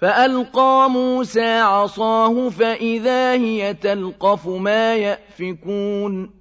فألقى موسى عصاه فإذا هي تلقف ما يأفكون.